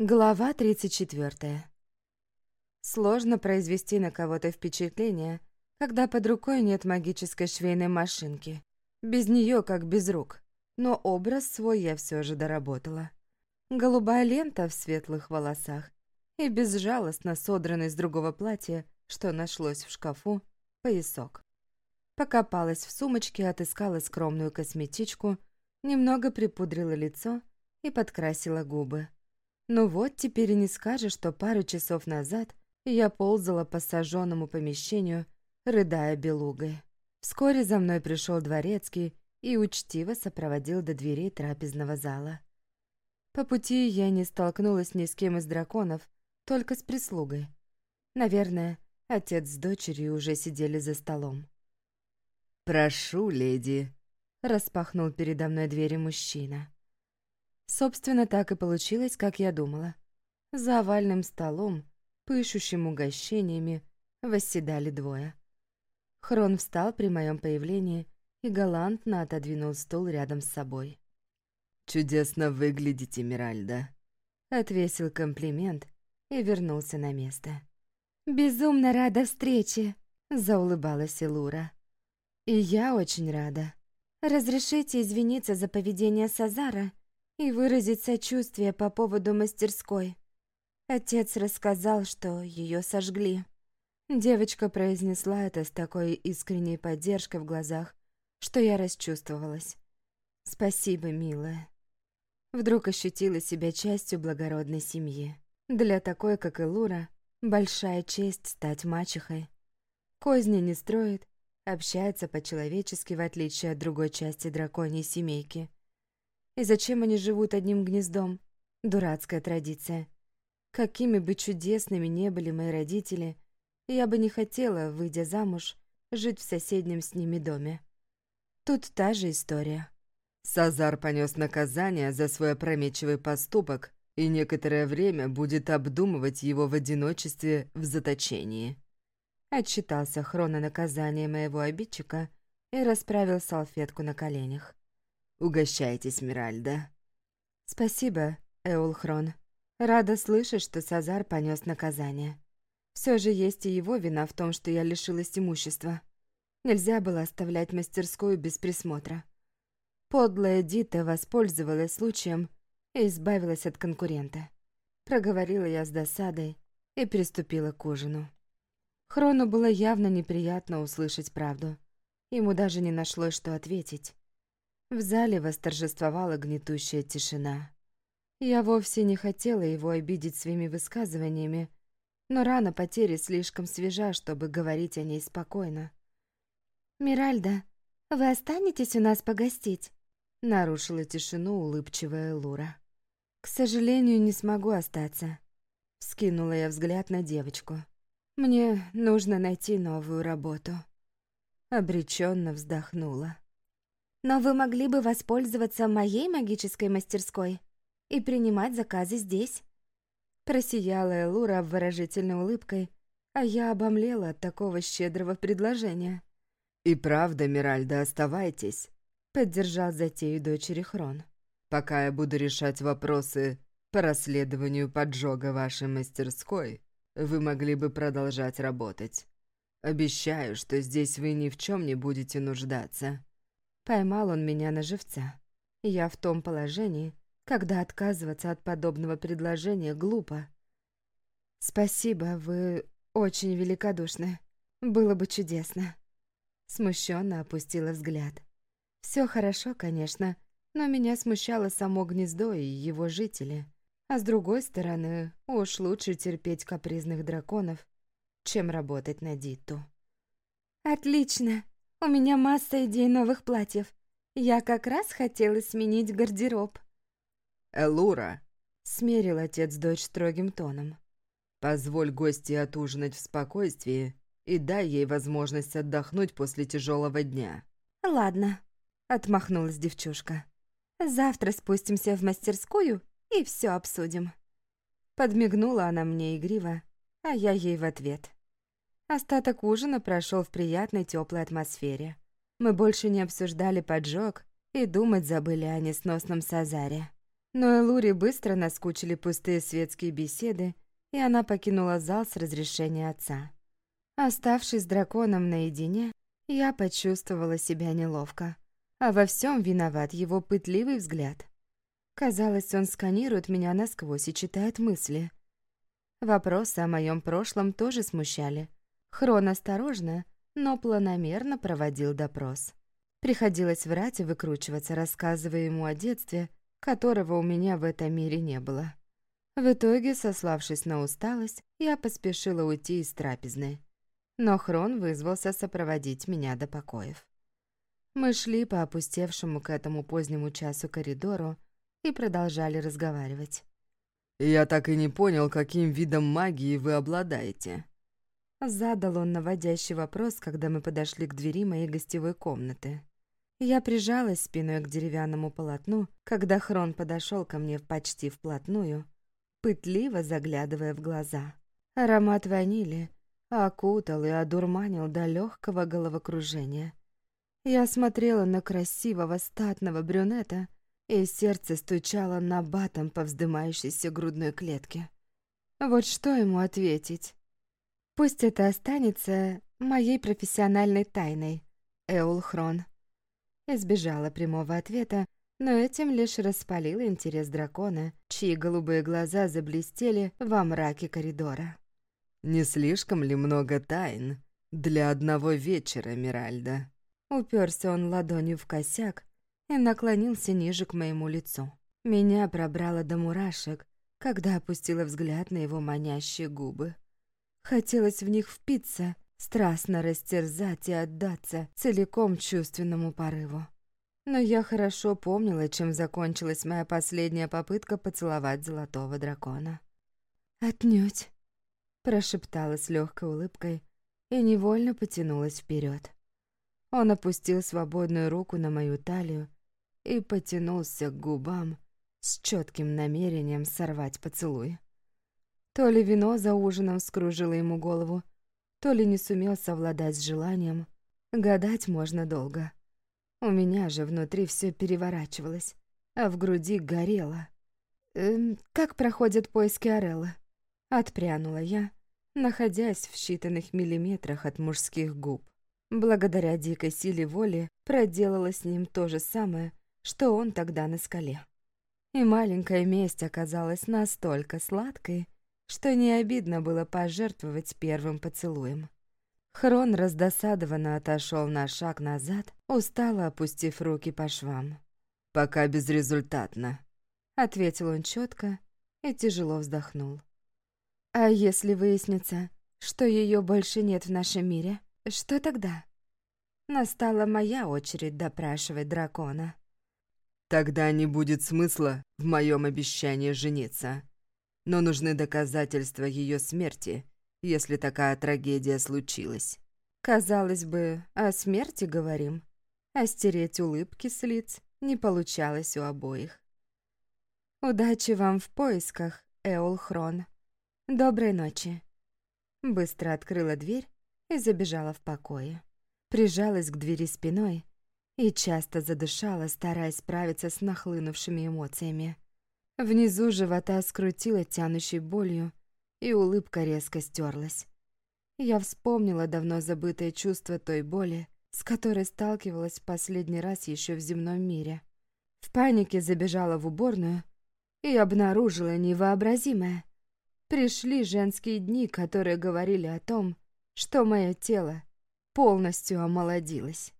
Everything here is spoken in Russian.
Глава 34. Сложно произвести на кого-то впечатление, когда под рукой нет магической швейной машинки. Без нее как без рук. Но образ свой я все же доработала. Голубая лента в светлых волосах и безжалостно содранный с другого платья, что нашлось в шкафу, поясок. Покопалась в сумочке, отыскала скромную косметичку, немного припудрила лицо и подкрасила губы. Ну вот, теперь и не скажешь, что пару часов назад я ползала по сожженному помещению, рыдая белугой. Вскоре за мной пришел дворецкий и учтиво сопроводил до дверей трапезного зала. По пути я не столкнулась ни с кем из драконов, только с прислугой. Наверное, отец с дочерью уже сидели за столом. «Прошу, леди», — распахнул передо мной двери мужчина. Собственно, так и получилось, как я думала. За овальным столом, пышущим угощениями, восседали двое. Хрон встал при моем появлении и галантно отодвинул стул рядом с собой. «Чудесно выглядите, Миральда», — отвесил комплимент и вернулся на место. «Безумно рада встрече», — заулыбалась Илура. «И я очень рада. Разрешите извиниться за поведение Сазара и выразить сочувствие по поводу мастерской. Отец рассказал, что ее сожгли. Девочка произнесла это с такой искренней поддержкой в глазах, что я расчувствовалась. «Спасибо, милая». Вдруг ощутила себя частью благородной семьи. Для такой, как и Лура, большая честь стать мачехой. Козни не строит, общается по-человечески, в отличие от другой части драконьей семейки. И зачем они живут одним гнездом? Дурацкая традиция. Какими бы чудесными не были мои родители, я бы не хотела, выйдя замуж, жить в соседнем с ними доме. Тут та же история. Сазар понес наказание за свой опрометчивый поступок и некоторое время будет обдумывать его в одиночестве в заточении. Отчитался Хрона наказания моего обидчика и расправил салфетку на коленях. Угощайтесь, Миральда». «Спасибо, Эулхрон. Рада слышать, что Сазар понес наказание. Все же есть и его вина в том, что я лишилась имущества. Нельзя было оставлять мастерскую без присмотра. Подлая Дита воспользовалась случаем и избавилась от конкурента. Проговорила я с досадой и приступила к ужину. Хрону было явно неприятно услышать правду. Ему даже не нашлось, что ответить. В зале восторжествовала гнетущая тишина. Я вовсе не хотела его обидеть своими высказываниями, но рана потери слишком свежа, чтобы говорить о ней спокойно. «Миральда, вы останетесь у нас погостить?» Нарушила тишину улыбчивая Лура. «К сожалению, не смогу остаться», — скинула я взгляд на девочку. «Мне нужно найти новую работу». Обреченно вздохнула. Но вы могли бы воспользоваться моей магической мастерской и принимать заказы здесь. Просияла Элура выражительной улыбкой, а я обомлела от такого щедрого предложения. «И правда, Миральда, оставайтесь», — поддержал затею дочери Хрон. «Пока я буду решать вопросы по расследованию поджога вашей мастерской, вы могли бы продолжать работать. Обещаю, что здесь вы ни в чем не будете нуждаться». Поймал он меня на живца. Я в том положении, когда отказываться от подобного предложения глупо. «Спасибо, вы очень великодушны. Было бы чудесно». Смущенно опустила взгляд. Все хорошо, конечно, но меня смущало само гнездо и его жители. А с другой стороны, уж лучше терпеть капризных драконов, чем работать на Диту. «Отлично!» У меня масса идей новых платьев. Я как раз хотела сменить гардероб. Элура, смерил отец дочь строгим тоном. Позволь гости отужинать в спокойствии и дай ей возможность отдохнуть после тяжелого дня. Ладно, отмахнулась девчушка. Завтра спустимся в мастерскую и все обсудим. Подмигнула она мне игриво, а я ей в ответ. Остаток ужина прошел в приятной теплой атмосфере. Мы больше не обсуждали поджог и думать забыли о несносном Сазаре. Но Элури быстро наскучили пустые светские беседы, и она покинула зал с разрешения отца. Оставшись с драконом наедине, я почувствовала себя неловко. А во всем виноват его пытливый взгляд. Казалось, он сканирует меня насквозь и читает мысли. Вопросы о моем прошлом тоже смущали. Хрон осторожно, но планомерно проводил допрос. Приходилось врать и выкручиваться, рассказывая ему о детстве, которого у меня в этом мире не было. В итоге, сославшись на усталость, я поспешила уйти из трапезной. Но Хрон вызвался сопроводить меня до покоев. Мы шли по опустевшему к этому позднему часу коридору и продолжали разговаривать. «Я так и не понял, каким видом магии вы обладаете». Задал он наводящий вопрос, когда мы подошли к двери моей гостевой комнаты. Я прижалась спиной к деревянному полотну, когда Хрон подошел ко мне почти вплотную, пытливо заглядывая в глаза. Аромат ванили окутал и одурманил до легкого головокружения. Я смотрела на красивого статного брюнета, и сердце стучало на батом по вздымающейся грудной клетке. Вот что ему ответить? Пусть это останется моей профессиональной тайной, Эулхрон. Избежала прямого ответа, но этим лишь распалил интерес дракона, чьи голубые глаза заблестели во мраке коридора. «Не слишком ли много тайн для одного вечера, Миральда?» Уперся он ладонью в косяк и наклонился ниже к моему лицу. Меня пробрало до мурашек, когда опустила взгляд на его манящие губы. Хотелось в них впиться, страстно растерзать и отдаться целиком чувственному порыву. Но я хорошо помнила, чем закончилась моя последняя попытка поцеловать золотого дракона. «Отнюдь», — прошептала с легкой улыбкой и невольно потянулась вперед. Он опустил свободную руку на мою талию и потянулся к губам с четким намерением сорвать поцелуй. То ли вино за ужином скружило ему голову, то ли не сумел совладать с желанием. Гадать можно долго. У меня же внутри все переворачивалось, а в груди горело. «Эм, «Как проходят поиски Ореллы?» Отпрянула я, находясь в считанных миллиметрах от мужских губ. Благодаря дикой силе воли проделала с ним то же самое, что он тогда на скале. И маленькая месть оказалась настолько сладкой, что не обидно было пожертвовать первым поцелуем. Хрон раздосадованно отошел на шаг назад, устало опустив руки по швам. «Пока безрезультатно», — ответил он четко и тяжело вздохнул. «А если выяснится, что ее больше нет в нашем мире, что тогда?» Настала моя очередь допрашивать дракона. «Тогда не будет смысла в моем обещании жениться», но нужны доказательства ее смерти, если такая трагедия случилась. Казалось бы, о смерти говорим, а стереть улыбки с лиц не получалось у обоих. Удачи вам в поисках, Эолхрон. Доброй ночи. Быстро открыла дверь и забежала в покое. Прижалась к двери спиной и часто задышала, стараясь справиться с нахлынувшими эмоциями. Внизу живота скрутило тянущей болью, и улыбка резко стерлась. Я вспомнила давно забытое чувство той боли, с которой сталкивалась в последний раз еще в земном мире. В панике забежала в уборную и обнаружила невообразимое. Пришли женские дни, которые говорили о том, что мое тело полностью омолодилось.